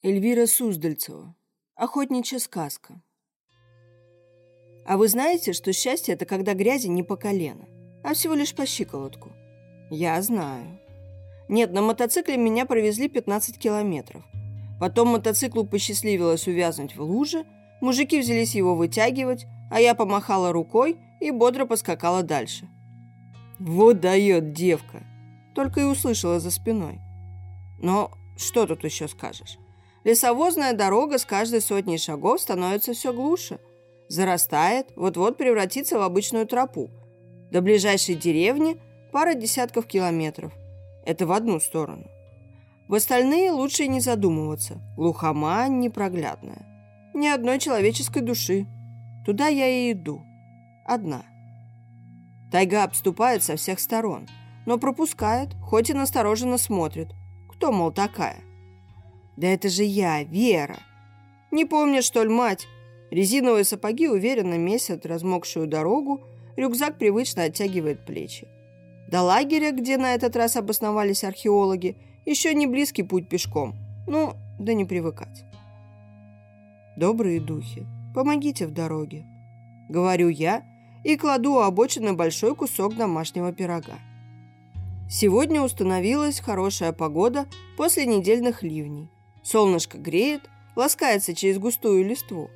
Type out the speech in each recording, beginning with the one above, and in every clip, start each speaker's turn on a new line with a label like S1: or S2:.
S1: Эльвира Суздальцева. Охотничья сказка. А вы знаете, что счастье – это когда грязи не по колено, а всего лишь по щиколотку? Я знаю. Нет, на мотоцикле меня провезли 15 километров. Потом мотоциклу посчастливилось увязнуть в луже, мужики взялись его вытягивать, а я помахала рукой и бодро поскакала дальше. Вот дает девка! Только и услышала за спиной. Но что тут еще скажешь? Лесовозная дорога с каждой сотней шагов становится все глуше. Зарастает, вот-вот превратится в обычную тропу. До ближайшей деревни пара десятков километров. Это в одну сторону. В остальные лучше не задумываться. Глухома непроглядная. Ни одной человеческой души. Туда я и иду. Одна. Тайга обступает со всех сторон, но пропускает, хоть и настороженно смотрит. Кто, мол, такая? Да это же я, Вера. Не помнишь, что ли, мать? Резиновые сапоги уверенно месят размокшую дорогу, рюкзак привычно оттягивает плечи. До лагеря, где на этот раз обосновались археологи, еще не близкий путь пешком. Ну, да не привыкать. Добрые духи, помогите в дороге. Говорю я и кладу у обочины большой кусок домашнего пирога. Сегодня установилась хорошая погода после недельных ливней. Солнышко греет, ласкается через густую листву.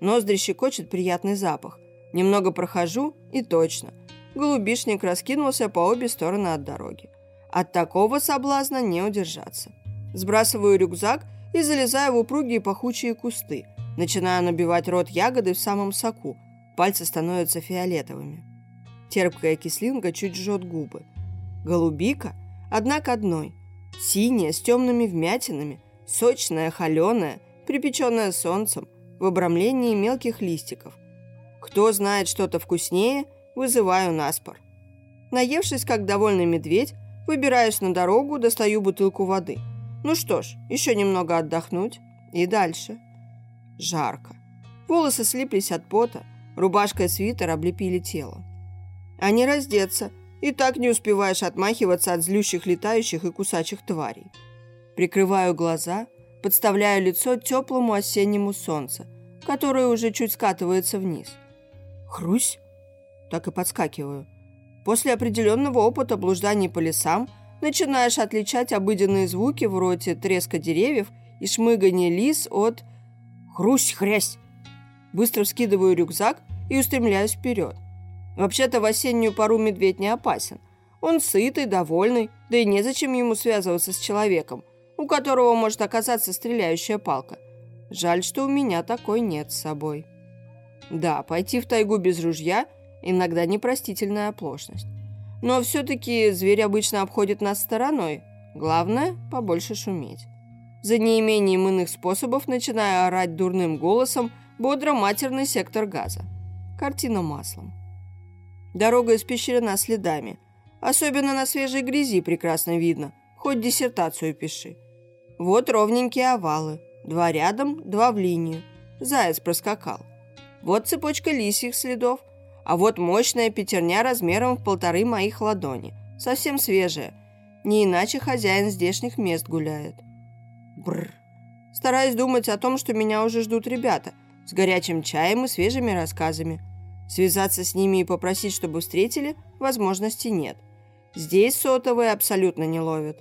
S1: Ноздри щекочет приятный запах. Немного прохожу, и точно. Голубишник раскинулся по обе стороны от дороги. От такого соблазна не удержаться. Сбрасываю рюкзак и залезаю в упругие пахучие кусты. Начинаю набивать рот ягоды в самом соку. Пальцы становятся фиолетовыми. Терпкая кислинка чуть жжет губы. Голубика, однако одной. Синяя, с темными вмятинами, сочная, холеная, припеченная солнцем, в обрамлении мелких листиков. Кто знает что-то вкуснее, вызываю наспор. Наевшись, как довольный медведь, выбираюсь на дорогу, достаю бутылку воды. Ну что ж, еще немного отдохнуть и дальше. Жарко. Волосы слиплись от пота, рубашка и свитер облепили тело. А не раздеться, и так не успеваешь отмахиваться от злющих летающих и кусачих тварей. Прикрываю глаза, подставляю лицо теплому осеннему солнцу, которое уже чуть скатывается вниз. Хрусь? Так и подскакиваю. После определенного опыта блужданий по лесам начинаешь отличать обыденные звуки вроде треска деревьев и шмыгания лис от «хрусь-хрясь». Быстро вскидываю рюкзак и устремляюсь вперед. Вообще-то в осеннюю пару медведь не опасен. Он сытый, довольный, да и незачем ему связываться с человеком – у которого может оказаться стреляющая палка. Жаль, что у меня такой нет с собой. Да, пойти в тайгу без ружья – иногда непростительная оплошность. Но все-таки зверь обычно обходит нас стороной. Главное – побольше шуметь. За неимением иных способов начинаю орать дурным голосом бодро-матерный сектор газа. Картина маслом. Дорога испещрена следами. Особенно на свежей грязи прекрасно видно. Хоть диссертацию пиши. Вот ровненькие овалы. Два рядом, два в линию. Заяц проскакал. Вот цепочка лисьих следов. А вот мощная пятерня размером в полторы моих ладони. Совсем свежая. Не иначе хозяин здешних мест гуляет. Бррр. Стараюсь думать о том, что меня уже ждут ребята. С горячим чаем и свежими рассказами. Связаться с ними и попросить, чтобы встретили, возможности нет. Здесь сотовые абсолютно не ловят.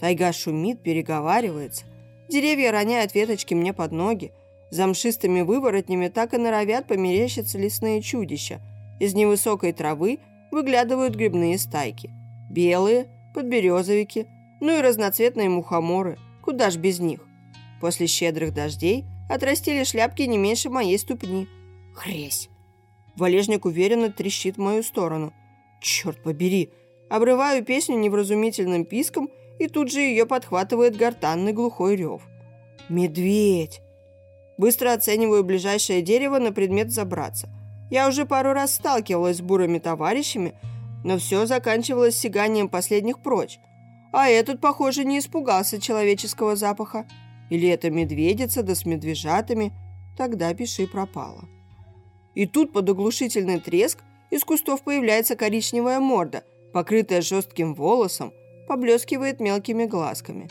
S1: Тайга шумит, переговаривается. Деревья роняют веточки мне под ноги. За мшистыми выворотнями так и норовят померещиться лесные чудища. Из невысокой травы выглядывают грибные стайки. Белые, подберезовики, ну и разноцветные мухоморы. Куда ж без них? После щедрых дождей отрастили шляпки не меньше моей ступни. Хресь! Валежник уверенно трещит в мою сторону. Черт побери! Обрываю песню невразумительным писком – и тут же ее подхватывает гортанный глухой рев. «Медведь!» Быстро оцениваю ближайшее дерево на предмет забраться. Я уже пару раз сталкивалась с бурыми товарищами, но все заканчивалось сиганием последних прочь. А этот, похоже, не испугался человеческого запаха. Или это медведица, да с медвежатами. Тогда пиши пропало. И тут под оглушительный треск из кустов появляется коричневая морда, покрытая жестким волосом, поблескивает мелкими глазками.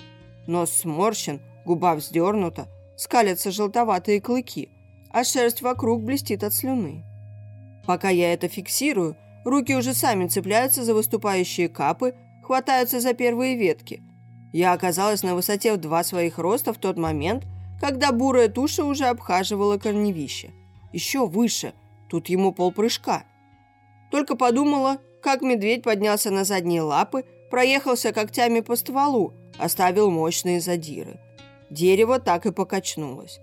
S1: Нос сморщен, губа вздернута, скалятся желтоватые клыки, а шерсть вокруг блестит от слюны. Пока я это фиксирую, руки уже сами цепляются за выступающие капы, хватаются за первые ветки. Я оказалась на высоте в два своих роста в тот момент, когда бурая туша уже обхаживала корневище. Еще выше, тут ему полпрыжка. Только подумала, как медведь поднялся на задние лапы, проехался когтями по стволу, оставил мощные задиры. Дерево так и покачнулось.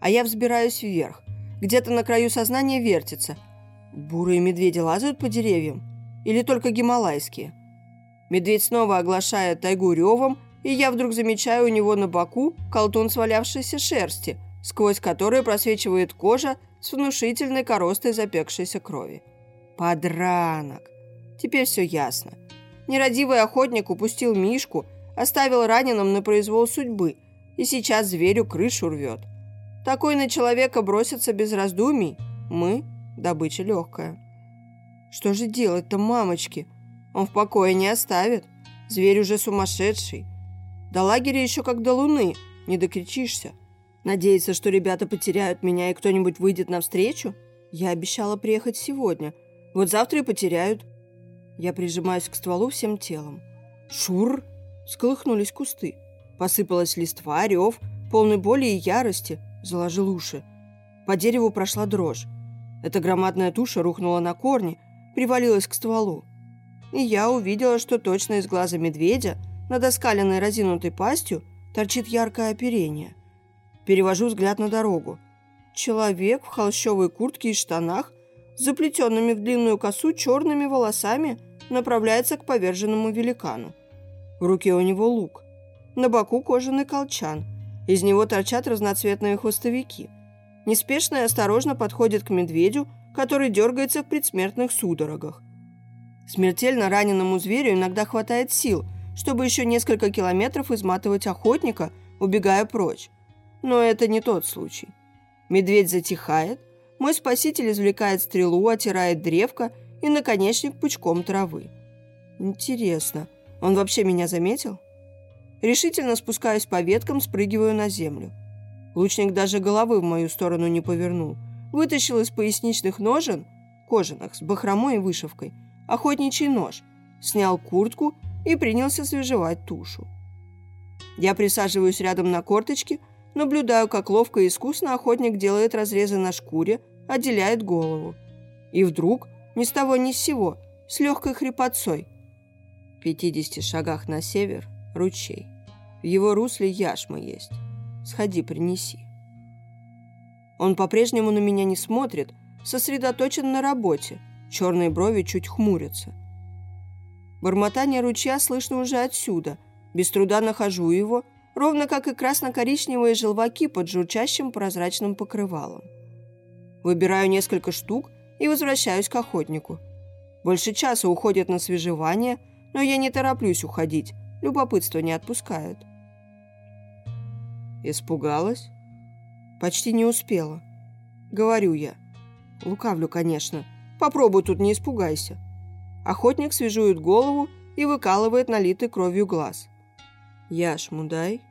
S1: А я взбираюсь вверх. Где-то на краю сознания вертится. Бурые медведи лазают по деревьям? Или только гималайские? Медведь снова оглашает тайгу ревом, и я вдруг замечаю у него на боку колтун свалявшейся шерсти, сквозь который просвечивает кожа с внушительной коростой запекшейся крови. Подранок. Теперь все ясно. Нерадивый охотник упустил Мишку, оставил раненым на произвол судьбы, и сейчас зверю крышу рвет. Такой на человека бросится без раздумий. Мы – добыча легкая. Что же делать-то, мамочки? Он в покое не оставит. Зверь уже сумасшедший. До лагеря еще как до луны, не докричишься. Надеяться, что ребята потеряют меня и кто-нибудь выйдет навстречу? Я обещала приехать сегодня. Вот завтра и потеряют. Я прижимаюсь к стволу всем телом. Шур! Сколыхнулись кусты. Посыпалась листва, рев, полный боли и ярости. Заложил уши. По дереву прошла дрожь. Эта громадная туша рухнула на корни, привалилась к стволу и я увидела, что точно из глаза медведя над оскаленной разинутой пастью торчит яркое оперение. Перевожу взгляд на дорогу. Человек в холщовой куртке и штанах, заплетенными в длинную косу черными волосами, направляется к поверженному великану. В руке у него лук. На боку кожаный колчан. Из него торчат разноцветные хвостовики. Неспешно и осторожно подходит к медведю, который дергается в предсмертных судорогах. Смертельно раненому зверю иногда хватает сил, чтобы еще несколько километров изматывать охотника, убегая прочь. Но это не тот случай. Медведь затихает, мой спаситель извлекает стрелу, отирает древко и наконечник пучком травы. Интересно, он вообще меня заметил? Решительно спускаюсь по веткам, спрыгиваю на землю. Лучник даже головы в мою сторону не повернул. Вытащил из поясничных ножен, кожаных, с бахромой и вышивкой, охотничий нож, снял куртку и принялся свежевать тушу. Я присаживаюсь рядом на корточке, наблюдаю, как ловко и искусно охотник делает разрезы на шкуре, отделяет голову. И вдруг, ни с того ни с сего, с легкой хрипотцой. В 50 шагах на север – ручей. В его русле яшма есть. Сходи, принеси. Он по-прежнему на меня не смотрит, сосредоточен на работе – Черные брови чуть хмурятся. Бормотание ручья слышно уже отсюда. Без труда нахожу его, ровно как и красно-коричневые желваки под журчащим прозрачным покрывалом. Выбираю несколько штук и возвращаюсь к охотнику. Больше часа уходит на свежевание, но я не тороплюсь уходить, любопытство не отпускает. Испугалась? Почти не успела. Говорю я. Лукавлю, конечно. Попробуй тут не испугайся. Охотник свежует голову и выкалывает налитый кровью глаз. Яшму дай.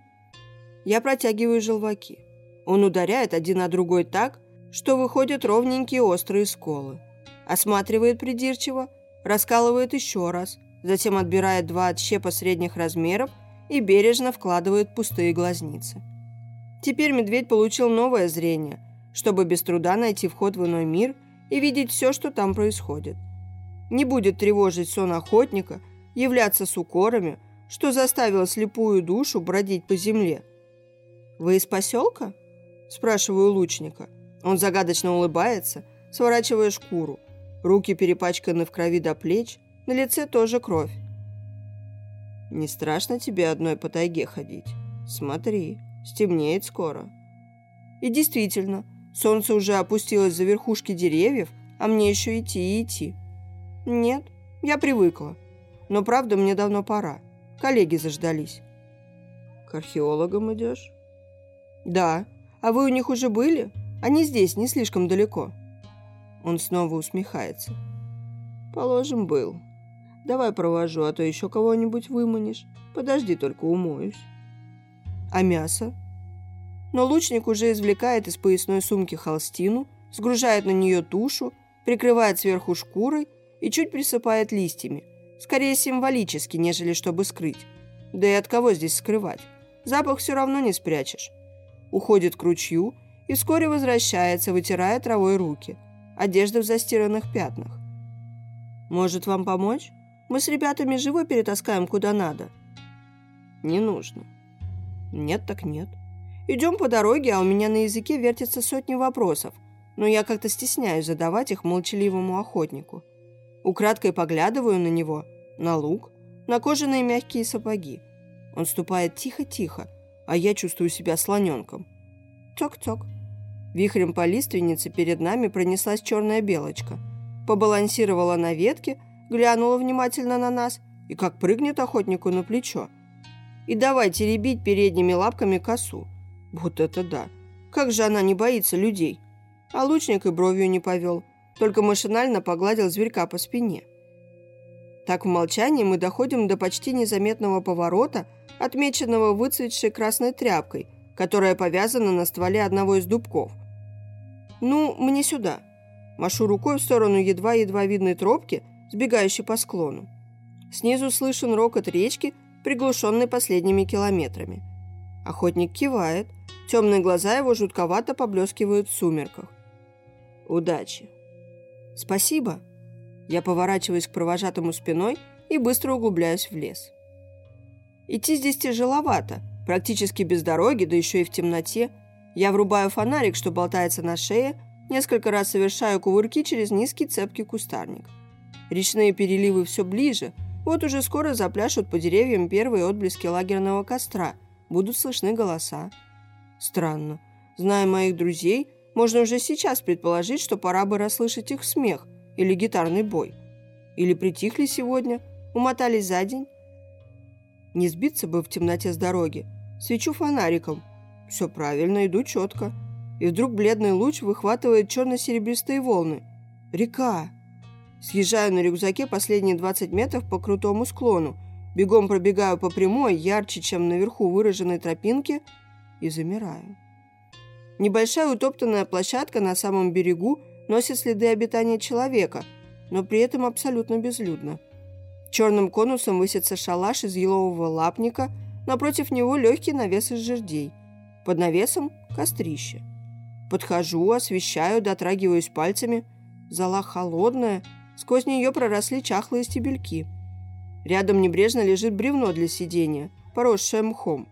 S1: Я протягиваю желваки. Он ударяет один на другой так, что выходят ровненькие острые сколы. Осматривает придирчиво, раскалывает еще раз, затем отбирает два отщепа средних размеров и бережно вкладывает пустые глазницы. Теперь медведь получил новое зрение, чтобы без труда найти вход в иной мир – и видеть все, что там происходит. Не будет тревожить сон охотника, являться с укорами, что заставило слепую душу бродить по земле. «Вы из поселка?» – спрашиваю лучника. Он загадочно улыбается, сворачивая шкуру. Руки перепачканы в крови до плеч, на лице тоже кровь. «Не страшно тебе одной по тайге ходить? Смотри, стемнеет скоро». И действительно – Солнце уже опустилось за верхушки деревьев, а мне еще идти и идти. Нет, я привыкла. Но правда, мне давно пора. Коллеги заждались. К археологам идешь? Да. А вы у них уже были? Они здесь, не слишком далеко. Он снова усмехается. Положим, был. Давай провожу, а то еще кого-нибудь выманишь. Подожди, только умоюсь. А мясо? но лучник уже извлекает из поясной сумки холстину, сгружает на нее тушу, прикрывает сверху шкурой и чуть присыпает листьями, скорее символически, нежели чтобы скрыть. Да и от кого здесь скрывать? Запах все равно не спрячешь. Уходит к ручью и вскоре возвращается, вытирая травой руки. Одежда в застиранных пятнах. «Может, вам помочь? Мы с ребятами живо перетаскаем куда надо». «Не нужно». «Нет так нет. Идем по дороге, а у меня на языке вертятся сотни вопросов, но я как-то стесняюсь задавать их молчаливому охотнику. Украдкой поглядываю на него, на лук, на кожаные мягкие сапоги. Он ступает тихо-тихо, а я чувствую себя слоненком. Ток-ток. Вихрем по лиственнице перед нами пронеслась черная белочка. Побалансировала на ветке, глянула внимательно на нас и как прыгнет охотнику на плечо. И давай теребить передними лапками косу. Вот это да! Как же она не боится людей! А лучник и бровью не повел, только машинально погладил зверька по спине. Так в молчании мы доходим до почти незаметного поворота, отмеченного выцветшей красной тряпкой, которая повязана на стволе одного из дубков. «Ну, мне сюда!» Машу рукой в сторону едва-едва видной тропки, сбегающей по склону. Снизу слышен рокот речки, приглушенный последними километрами. Охотник кивает, Темные глаза его жутковато поблескивают в сумерках. «Удачи!» «Спасибо!» Я поворачиваюсь к провожатому спиной и быстро углубляюсь в лес. Идти здесь тяжеловато, практически без дороги, да еще и в темноте. Я врубаю фонарик, что болтается на шее, несколько раз совершаю кувырки через низкий цепкий кустарник. Речные переливы все ближе, вот уже скоро запляшут по деревьям первые отблески лагерного костра, будут слышны голоса. Странно. Зная моих друзей, можно уже сейчас предположить, что пора бы расслышать их смех или гитарный бой. Или притихли сегодня, умотались за день. Не сбиться бы в темноте с дороги. Свечу фонариком. Все правильно, иду четко. И вдруг бледный луч выхватывает черно-серебристые волны. Река. Съезжаю на рюкзаке последние 20 метров по крутому склону. Бегом пробегаю по прямой, ярче, чем наверху выраженной тропинке – и замираю. Небольшая утоптанная площадка на самом берегу носит следы обитания человека, но при этом абсолютно безлюдно. Черным конусом высится шалаш из елового лапника, напротив него легкий навес из жердей. Под навесом – кострище. Подхожу, освещаю, дотрагиваюсь пальцами. Зала холодная, сквозь нее проросли чахлые стебельки. Рядом небрежно лежит бревно для сидения, поросшее мхом.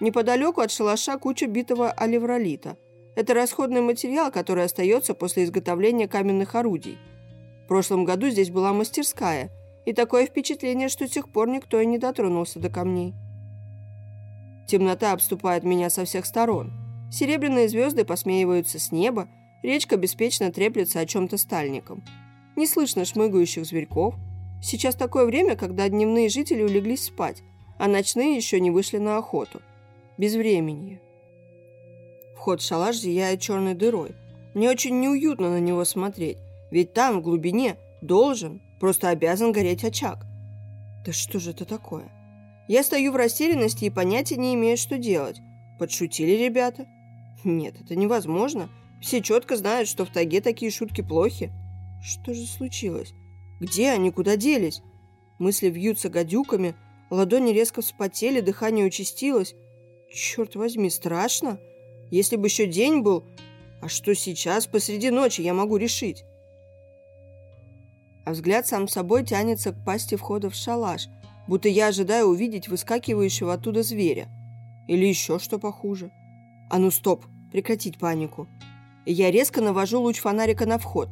S1: Неподалеку от шалаша куча битого оливролита. Это расходный материал, который остается после изготовления каменных орудий. В прошлом году здесь была мастерская, и такое впечатление, что с тех пор никто и не дотронулся до камней. Темнота обступает меня со всех сторон. Серебряные звезды посмеиваются с неба, речка беспечно треплется о чем-то стальником. Не слышно шмыгающих зверьков. Сейчас такое время, когда дневные жители улеглись спать, а ночные еще не вышли на охоту безвременье. Вход в шалаш зияет черной дырой. Мне очень неуютно на него смотреть, ведь там, в глубине, должен, просто обязан гореть очаг. Да что же это такое? Я стою в растерянности и понятия не имею, что делать. Подшутили ребята? Нет, это невозможно. Все четко знают, что в тайге такие шутки плохи. Что же случилось? Где они, куда делись? Мысли вьются гадюками, ладони резко вспотели, дыхание участилось. Черт возьми, страшно. Если бы еще день был, а что сейчас посреди ночи я могу решить? А взгляд сам собой тянется к пасти входа в шалаш, будто я ожидаю увидеть выскакивающего оттуда зверя. Или еще что похуже. А ну стоп, прекратить панику. Я резко навожу луч фонарика на вход.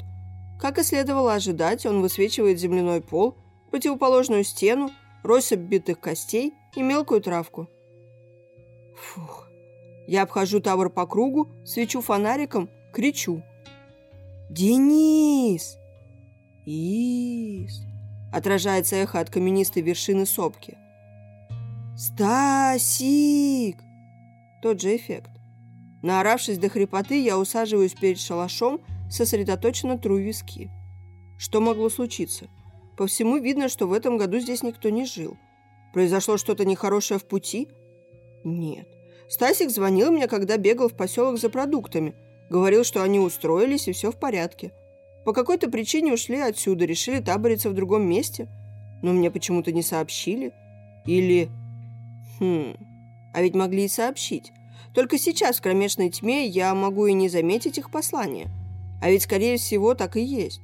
S1: Как и следовало ожидать, он высвечивает земляной пол, противоположную стену, россыпь битых костей и мелкую травку. Фух. Я обхожу тавр по кругу, свечу фонариком, кричу. «Денис!» «Ис!» Отражается эхо от каменистой вершины сопки. «Стасик!» Тот же эффект. Наоравшись до хрипоты, я усаживаюсь перед шалашом, сосредоточенно тру виски. Что могло случиться? По всему видно, что в этом году здесь никто не жил. Произошло что-то нехорошее в пути – нет, Стасик звонил мне, когда бегал в поселок за продуктами. Говорил, что они устроились и все в порядке. По какой-то причине ушли отсюда, решили табориться в другом месте. Но мне почему-то не сообщили. Или... Хм... А ведь могли и сообщить. Только сейчас, в кромешной тьме, я могу и не заметить их послания. А ведь, скорее всего, так и есть.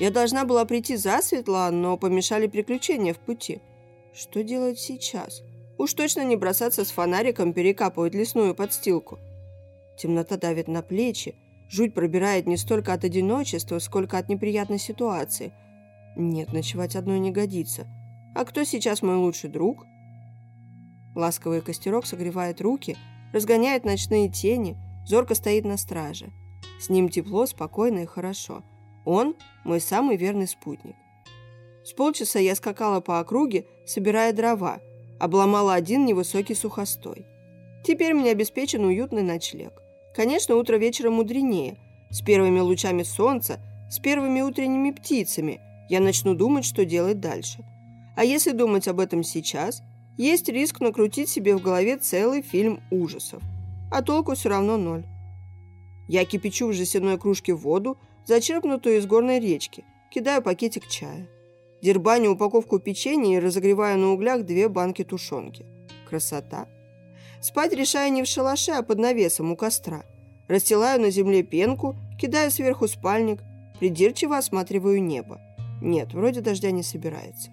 S1: Я должна была прийти засветло, но помешали приключения в пути. Что делать сейчас? Уж точно не бросаться с фонариком перекапывать лесную подстилку. Темнота давит на плечи, жуть пробирает не столько от одиночества, сколько от неприятной ситуации. Нет, ночевать одной не годится. А кто сейчас мой лучший друг? Ласковый костерок согревает руки, разгоняет ночные тени, зорко стоит на страже. С ним тепло, спокойно и хорошо. Он – мой самый верный спутник. С полчаса я скакала по округе, собирая дрова, обломала один невысокий сухостой. Теперь мне обеспечен уютный ночлег. Конечно, утро вечера мудренее. С первыми лучами солнца, с первыми утренними птицами я начну думать, что делать дальше. А если думать об этом сейчас, есть риск накрутить себе в голове целый фильм ужасов. А толку все равно ноль. Я кипячу в жестяной кружке воду, зачерпнутую из горной речки, кидаю пакетик чая. Дербаню упаковку печенья и разогреваю на углях две банки тушенки. Красота! Спать решаю не в шалаше, а под навесом у костра. Расстилаю на земле пенку, кидаю сверху спальник, придирчиво осматриваю небо. Нет, вроде дождя не собирается.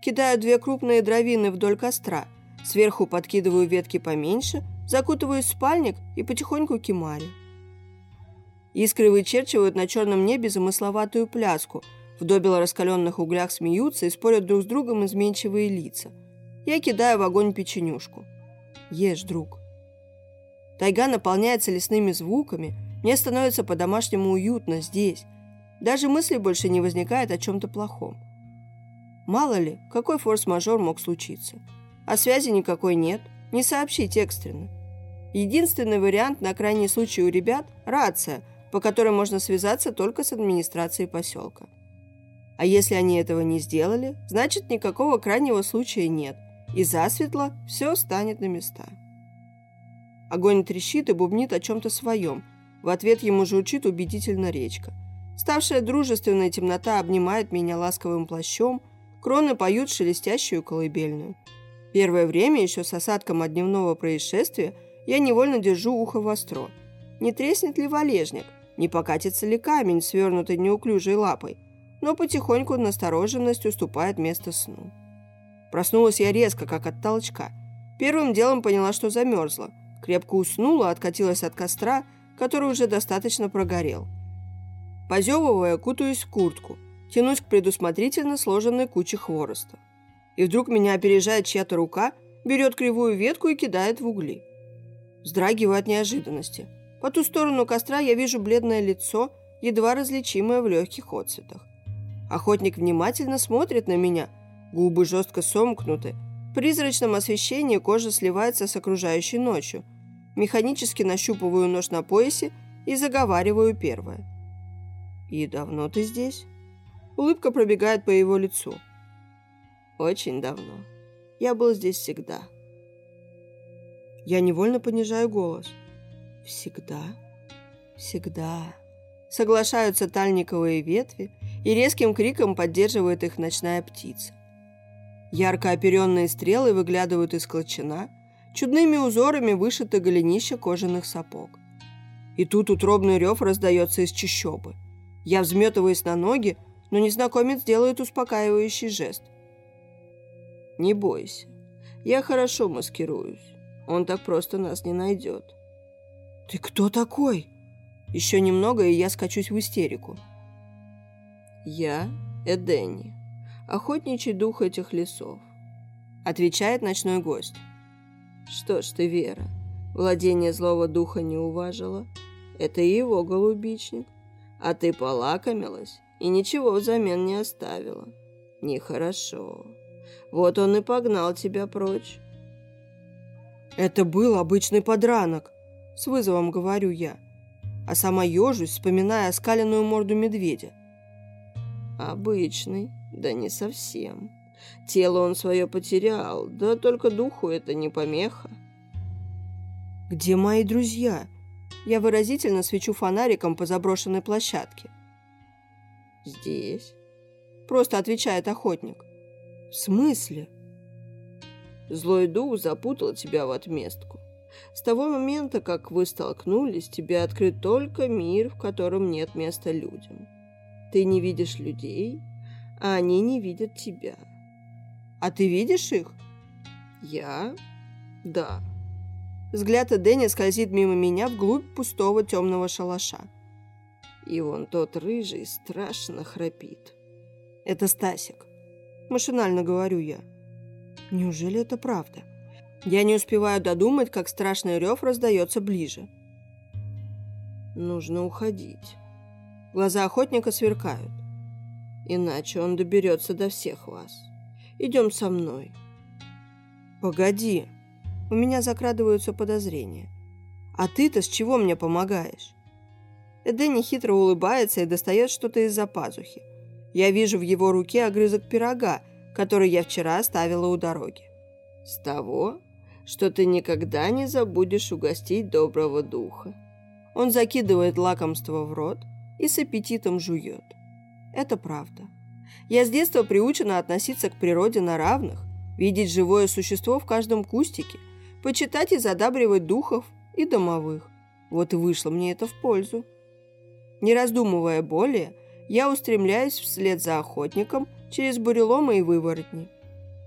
S1: Кидаю две крупные дровины вдоль костра, сверху подкидываю ветки поменьше, закутываюсь в спальник и потихоньку кимарю. Искры вычерчивают на черном небе замысловатую пляску, в добело раскаленных углях смеются и спорят друг с другом изменчивые лица. Я кидаю в огонь печенюшку. Ешь, друг. Тайга наполняется лесными звуками, мне становится по-домашнему уютно здесь. Даже мысли больше не возникает о чем-то плохом. Мало ли, какой форс-мажор мог случиться. А связи никакой нет, не сообщить экстренно. Единственный вариант на крайний случай у ребят – рация, по которой можно связаться только с администрацией поселка. А если они этого не сделали, значит никакого крайнего случая нет, и засветло все станет на места. Огонь трещит и бубнит о чем-то своем. В ответ ему журчит убедительно речка. Ставшая дружественная темнота обнимает меня ласковым плащом, кроны поют шелестящую колыбельную. Первое время, еще с осадком от дневного происшествия, я невольно держу ухо востро. Не треснет ли валежник? Не покатится ли камень, свернутый неуклюжей лапой? Но потихоньку настороженность уступает место сну. Проснулась я резко, как от толчка. Первым делом поняла, что замерзла. Крепко уснула, откатилась от костра, который уже достаточно прогорел. Позевывая, кутаюсь в куртку, тянусь к предусмотрительно сложенной куче хвороста. И вдруг меня опережает чья-то рука, берет кривую ветку и кидает в угли. Вздрагиваю от неожиданности. По ту сторону костра я вижу бледное лицо, едва различимое в легких отцветах. Охотник внимательно смотрит на меня – Губы жестко сомкнуты. В призрачном освещении кожа сливается с окружающей ночью. Механически нащупываю нож на поясе и заговариваю первое. «И давно ты здесь?» Улыбка пробегает по его лицу. «Очень давно. Я был здесь всегда». Я невольно понижаю голос. «Всегда? Всегда?» Соглашаются тальниковые ветви, и резким криком поддерживает их ночная птица. Ярко оперенные стрелы выглядывают из клочина, чудными узорами вышиты голенища кожаных сапог. И тут утробный рев раздается из чащобы. Я взметываюсь на ноги, но незнакомец делает успокаивающий жест. «Не бойся, я хорошо маскируюсь. Он так просто нас не найдет». «Ты кто такой?» Еще немного, и я скачусь в истерику. «Я Эденни», охотничий дух этих лесов», — отвечает ночной гость. «Что ж ты, Вера, владение злого духа не уважила? Это его голубичник, а ты полакомилась и ничего взамен не оставила. Нехорошо. Вот он и погнал тебя прочь». «Это был обычный подранок», — с вызовом говорю я, а сама ежусь, вспоминая оскаленную морду медведя. «Обычный», да не совсем. Тело он свое потерял, да только духу это не помеха. Где мои друзья? Я выразительно свечу фонариком по заброшенной площадке.
S2: Здесь.
S1: Просто отвечает охотник. В смысле?
S2: Злой дух запутал тебя в отместку. С того момента, как вы столкнулись, тебе открыт только мир, в котором нет места людям. Ты не видишь людей, а они не видят тебя.
S1: А ты видишь их?
S2: Я? Да.
S1: Взгляд Эдени скользит мимо меня вглубь пустого темного шалаша.
S2: И вон тот рыжий страшно храпит.
S1: Это Стасик. Машинально говорю я. Неужели это правда? Я не успеваю додумать, как страшный рев раздается ближе.
S2: Нужно уходить.
S1: Глаза охотника сверкают.
S2: Иначе он доберется до всех вас. Идем со мной.
S1: Погоди. У меня закрадываются подозрения. А ты-то с чего мне помогаешь? Эдени хитро улыбается и достает что-то из-за пазухи. Я вижу в его руке огрызок пирога, который я вчера оставила у дороги.
S2: С того, что ты никогда не забудешь угостить доброго духа.
S1: Он закидывает лакомство в рот и с аппетитом жует. Это правда. Я с детства приучена относиться к природе на равных, видеть живое существо в каждом кустике, почитать и задабривать духов и домовых. Вот и вышло мне это в пользу. Не раздумывая более, я устремляюсь вслед за охотником через буреломы и выворотни.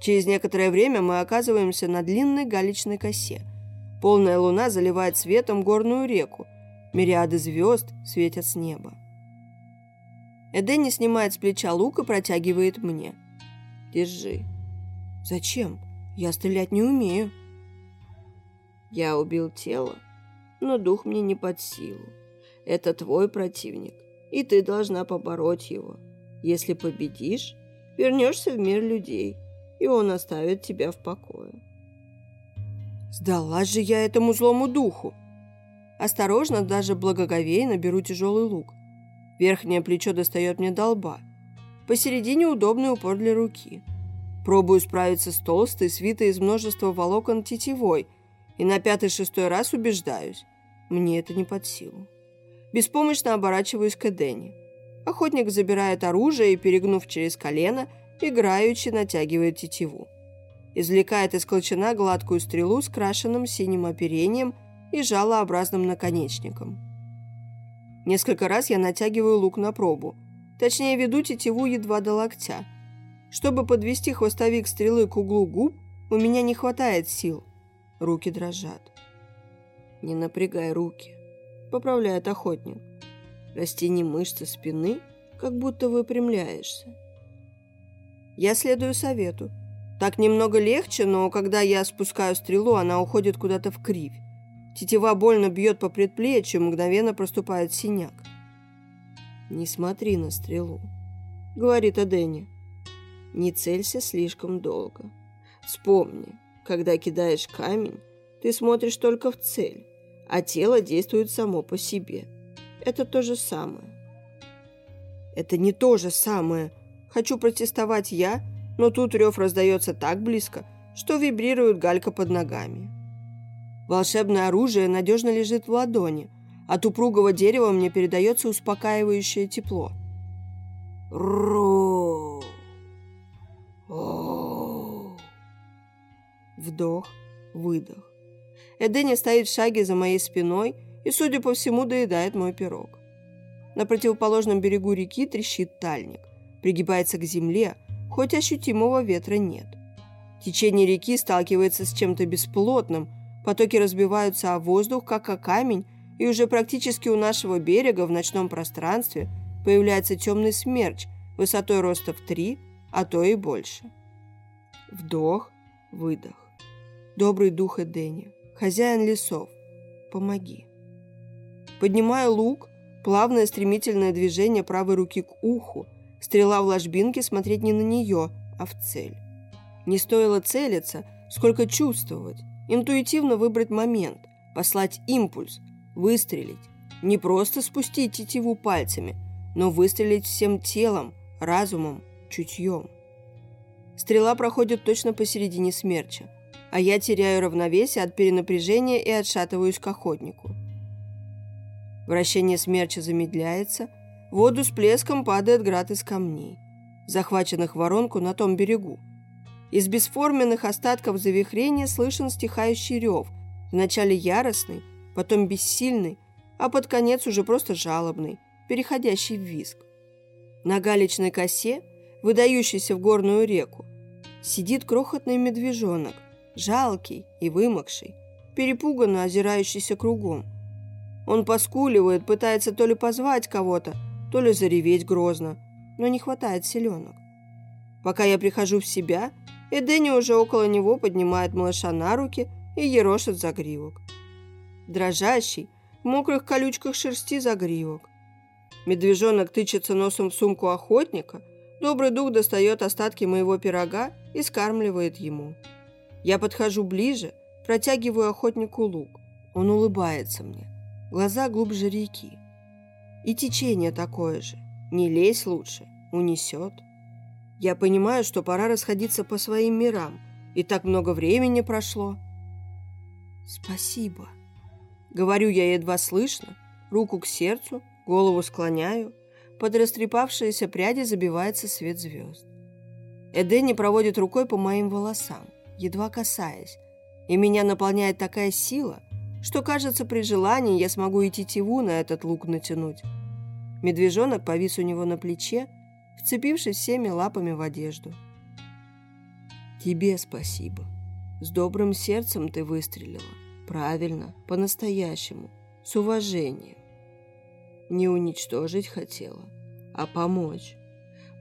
S1: Через некоторое время мы оказываемся на длинной галечной косе. Полная луна заливает светом горную реку. Мириады звезд светят с неба. Эденни снимает с плеча лук и протягивает мне.
S2: «Держи».
S1: «Зачем? Я стрелять не умею».
S2: «Я убил тело, но дух мне не под силу. Это твой противник, и ты должна побороть его. Если победишь, вернешься в мир людей, и он оставит тебя в покое».
S1: «Сдалась же я этому злому духу!» Осторожно, даже благоговейно беру тяжелый лук. Верхнее плечо достает мне долба. Посередине удобный упор для руки. Пробую справиться с толстой, свитой из множества волокон тетивой, и на пятый-шестой раз убеждаюсь. Мне это не под силу. Беспомощно оборачиваюсь к Эдене. Охотник забирает оружие и, перегнув через колено, играючи натягивает тетиву. Извлекает из колчана гладкую стрелу с крашенным синим оперением и жалообразным наконечником. Несколько раз я натягиваю лук на пробу. Точнее, веду тетиву едва до локтя. Чтобы подвести хвостовик стрелы к углу губ, у меня не хватает сил. Руки дрожат.
S2: «Не напрягай руки», — поправляет охотник. «Растяни мышцы спины, как будто выпрямляешься».
S1: Я следую совету. Так немного легче, но когда я спускаю стрелу, она уходит куда-то в кривь. Тетива больно бьет по предплечью, мгновенно проступает синяк.
S2: «Не смотри на стрелу», — говорит Адене. «Не целься слишком долго. Вспомни, когда кидаешь камень, ты смотришь только в цель, а тело действует само по себе. Это то же самое».
S1: «Это не то же самое. Хочу протестовать я, но тут рев раздается так близко, что вибрирует галька под ногами». Волшебное оружие надежно лежит в ладони. От упругого дерева мне передается успокаивающее тепло.
S2: Ру.
S1: Вдох, выдох. Эдени стоит в шаге за моей спиной и, судя по всему, доедает мой пирог. На противоположном берегу реки трещит тальник. Пригибается к земле, хоть ощутимого ветра нет. Течение реки сталкивается с чем-то бесплотным – Потоки разбиваются о воздух, как о камень, и уже практически у нашего берега в ночном пространстве появляется темный смерч высотой роста в три, а то и больше. Вдох, выдох. Добрый дух Эдени, хозяин лесов, помоги. Поднимаю лук, плавное стремительное движение правой руки к уху, стрела в ложбинке смотреть не на нее, а в цель. Не стоило целиться, сколько чувствовать. Интуитивно выбрать момент, послать импульс, выстрелить. Не просто спустить тетиву пальцами, но выстрелить всем телом, разумом, чутьем. Стрела проходит точно посередине смерча. а я теряю равновесие от перенапряжения и отшатываюсь к охотнику. Вращение смерча замедляется, воду с плеском падает град из камней, захваченных воронку на том берегу. Из бесформенных остатков завихрения слышен стихающий рев, вначале яростный, потом бессильный, а под конец уже просто жалобный, переходящий в визг. На галечной косе, выдающейся в горную реку, сидит крохотный медвежонок, жалкий и вымокший, перепуганно озирающийся кругом. Он поскуливает, пытается то ли позвать кого-то, то ли зареветь грозно, но не хватает селенок. Пока я прихожу в себя, Эдени уже около него поднимает малыша на руки и ерошит загривок. Дрожащий, в мокрых колючках шерсти загривок. Медвежонок тычется носом в сумку охотника, добрый дух достает остатки моего пирога и скармливает ему. Я подхожу ближе, протягиваю охотнику лук. Он улыбается мне. Глаза глубже реки. И течение такое же. Не лезь лучше, унесет. Я понимаю, что пора расходиться по своим мирам. И так много времени прошло. Спасибо. Говорю я едва слышно, руку к сердцу, голову склоняю. Под растрепавшиеся пряди забивается свет звезд. Эдени проводит рукой по моим волосам, едва касаясь, и меня наполняет такая сила, что, кажется, при желании я смогу и тетиву на этот лук натянуть. Медвежонок повис у него на плече, вцепившись всеми лапами в одежду. «Тебе спасибо. С добрым сердцем ты выстрелила. Правильно, по-настоящему, с уважением. Не уничтожить хотела, а помочь.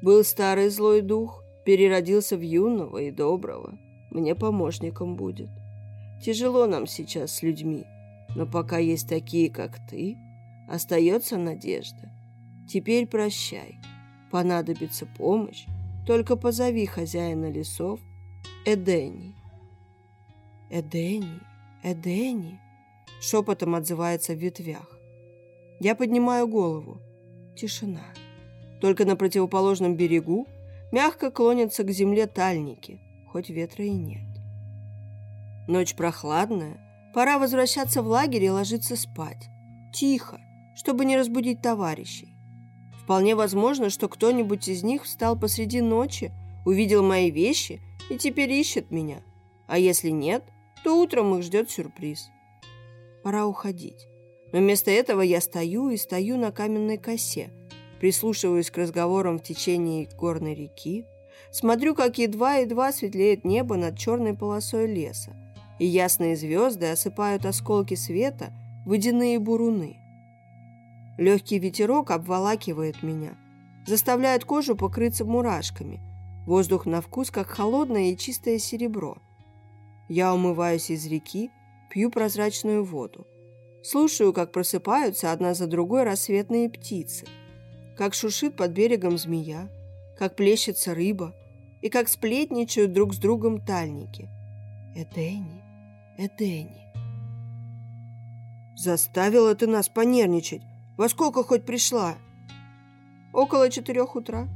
S1: Был старый злой дух, переродился в юного и доброго. Мне помощником будет. Тяжело нам сейчас с людьми, но пока есть такие, как ты, остается надежда. Теперь прощай. Понадобится помощь, только позови хозяина лесов Эдени. Эдени, Эдени, шепотом отзывается в ветвях. Я поднимаю голову. Тишина. Только на противоположном берегу мягко клонятся к земле тальники, хоть ветра и нет. Ночь прохладная, пора возвращаться в лагерь и ложиться спать. Тихо, чтобы не разбудить товарищей. Вполне возможно, что кто-нибудь из них встал посреди ночи, увидел мои вещи и теперь ищет меня. А если нет, то утром их ждет сюрприз. Пора уходить. Но вместо этого я стою и стою на каменной косе, прислушиваюсь к разговорам в течении горной реки, смотрю, как едва-едва светлеет небо над черной полосой леса, и ясные звезды осыпают осколки света водяные буруны. Легкий ветерок обволакивает меня, заставляет кожу покрыться мурашками. Воздух на вкус, как холодное и чистое серебро. Я умываюсь из реки, пью прозрачную воду. Слушаю, как просыпаются одна за другой рассветные птицы, как шушит под берегом змея, как плещется рыба и как сплетничают друг с другом тальники. Эдени, Эдени. Заставила ты нас понервничать. Во сколько хоть пришла?» «Около четырех утра».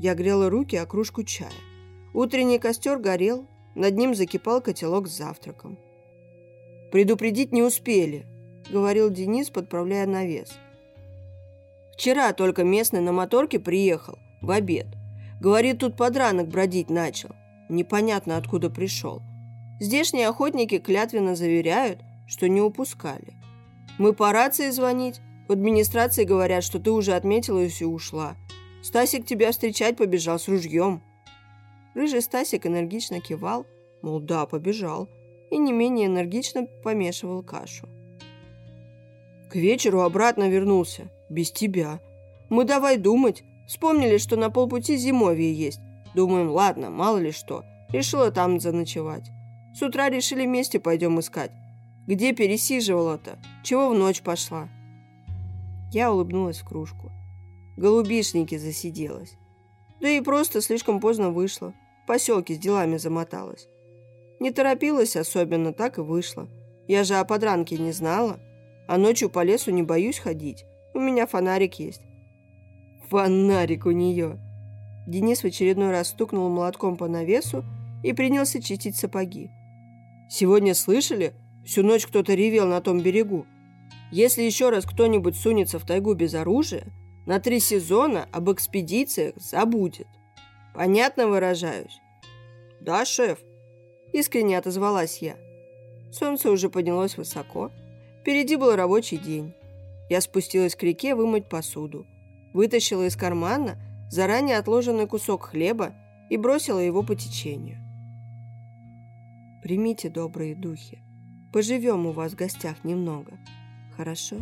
S1: Я грела руки о кружку чая. Утренний костер горел, над ним закипал котелок с завтраком. «Предупредить не успели», — говорил Денис, подправляя навес. «Вчера только местный на моторке приехал, в обед. Говорит, тут подранок бродить начал. Непонятно, откуда пришел. Здешние охотники клятвенно заверяют, что не упускали. Мы по рации звонить, в администрации говорят, что ты уже отметилась и ушла. Стасик тебя встречать побежал с ружьем». Рыжий Стасик энергично кивал, мол, да, побежал, и не менее энергично помешивал кашу. К вечеру обратно вернулся, без тебя. Мы давай думать. Вспомнили, что на полпути зимовье есть. Думаем, ладно, мало ли что. Решила там заночевать. С утра решили вместе пойдем искать. Где пересиживала-то? Чего в ночь пошла?» Я улыбнулась в кружку. Голубишники засиделась. Да и просто слишком поздно вышла. В поселке с делами замоталась. Не торопилась особенно, так и вышла. Я же о подранке не знала. А ночью по лесу не боюсь ходить. У меня фонарик есть. Фонарик у нее. Денис в очередной раз стукнул молотком по навесу и принялся чистить сапоги.
S2: Сегодня слышали? Всю ночь кто-то ревел на том берегу. Если еще раз кто-нибудь сунется в тайгу без оружия, на три сезона об экспедициях забудет. Понятно выражаюсь? Да, шеф? Искренне отозвалась я. Солнце уже поднялось высоко. Впереди был рабочий день. Я спустилась к реке вымыть посуду. Вытащила из кармана заранее отложенный кусок хлеба и бросила его по течению. Примите добрые духи. Поживем у вас в гостях немного. Хорошо?